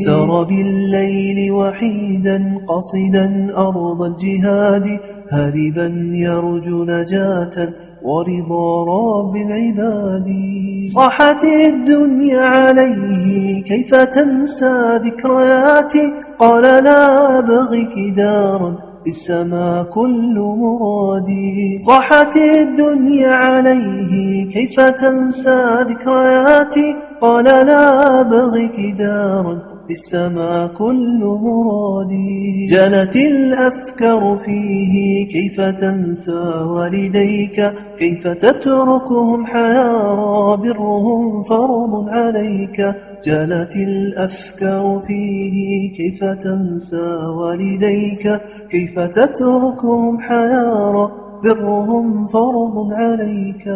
سر بالليل وحيدا قصدا أرض الجهاد هاربا يرجو نجاة ورضا رب العباد. صاحت الدنيا عليه كيف تنسى ذكرياتي قال لا أبغيك دارا في السماء كل مرادي صاحت الدنيا عليه كيف تنسى ذكرياتي قال لا أبغيك دارا في السماء كل مرادي جلت الأفكار فيه كيف تنسى والديك كيف تتركهم حيارى برهم فرض عليك. جلت الأفكار فيه كيف تنسى والديك كيف تتركهم حيارى برهم فرض عليك.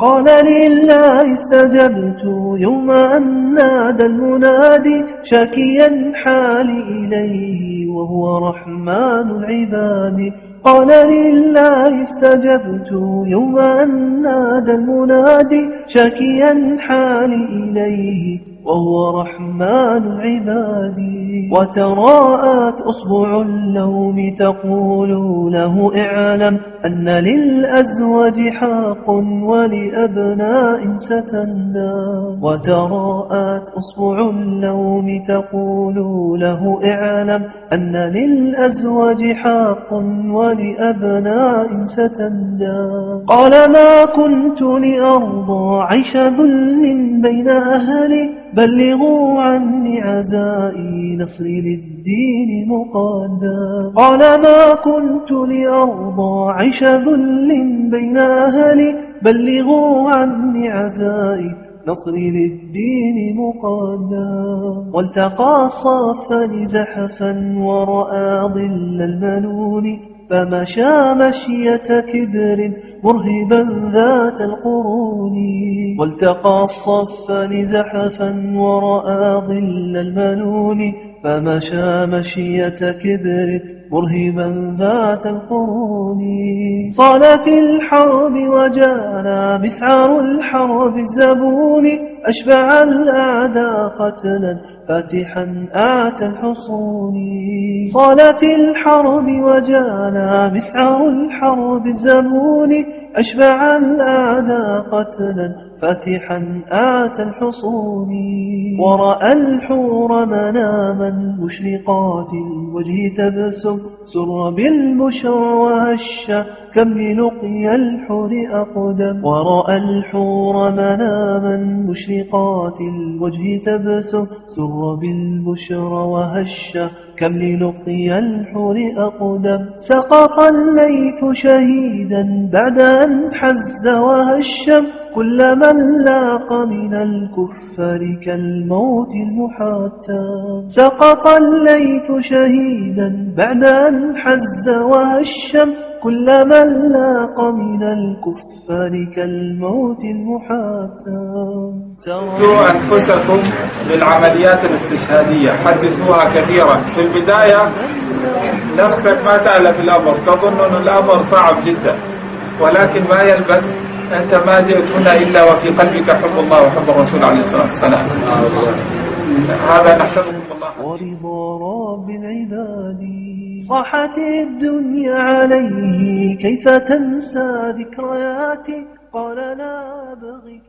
قال لله استجبت يوم أن نادى المنادي شاكيا حالي إليه وهو رحمن العباد. قال لله استجبت يوم أن نادى المنادي شاكيا حالي إليه وهو رحمن العباد وتراءت أصبع اللوم تقول له اعلم أن للأزواج حق ولأبناء ستندى. وتراءت أصبع اللوم تقول له اعلم أن للأزواج حق ولأبناء ستندى. قال ما كنت لأرضى عيش ذل بين أهلي بلغوا عني عزائي نصري للدين مقدم قال ما كنت لأرضى عيش ذل بين أهلي بلغوا عني عزائي نصري للدين مقدم والتقى الصفان زحفا ورأى ظل المنون فمشى مشية كبر مرهبا ذات القرون. والتقى الصفان زحفا ورأى ظل المنون. فمشى مشية كبر مرهبا ذات القرون. صال في الحرب وجانا مسعر الحرب الزبون أشبع الأعداء قتلا فاتحا آتى الحصون. صال في الحرب وجانا مسعر الحرب الزبون أشبع الأعداء قتلا فاتحا آتى الحصون. ورأى الحور مناما مشرقات الوجه تبسم سر بالبشرى وهشا كم للقي الحور أقدم ورأى الحور مناما مشرقات الوجه تبسم سر بالبشرى وهشا كم للقي الحور أقدم سقط الليث شهيدا بعد أن حز وهشم كل من لاق من الكفار كالموت المحتم سقط الليث شهيدا بعد أن حز وهشم كل من لاق من الكفار كالموت المحتم سروا أنفسكم بالعمليات الاستشهادية. حدثوها كثيرا. في البداية نفسك ما تألف الأمر. تظن أن الأمر صعب جدا. ولكن ما يلبث أنت ما جئت هنا إلا وفي قلبك حب الله وحب الرسول عليه الصلاة والسلام. هذا نحسبكم الله. ورضا رب العباد. صاحت الدنيا عليه كيف تنسى ذكرياتي؟ قال لا أبغيك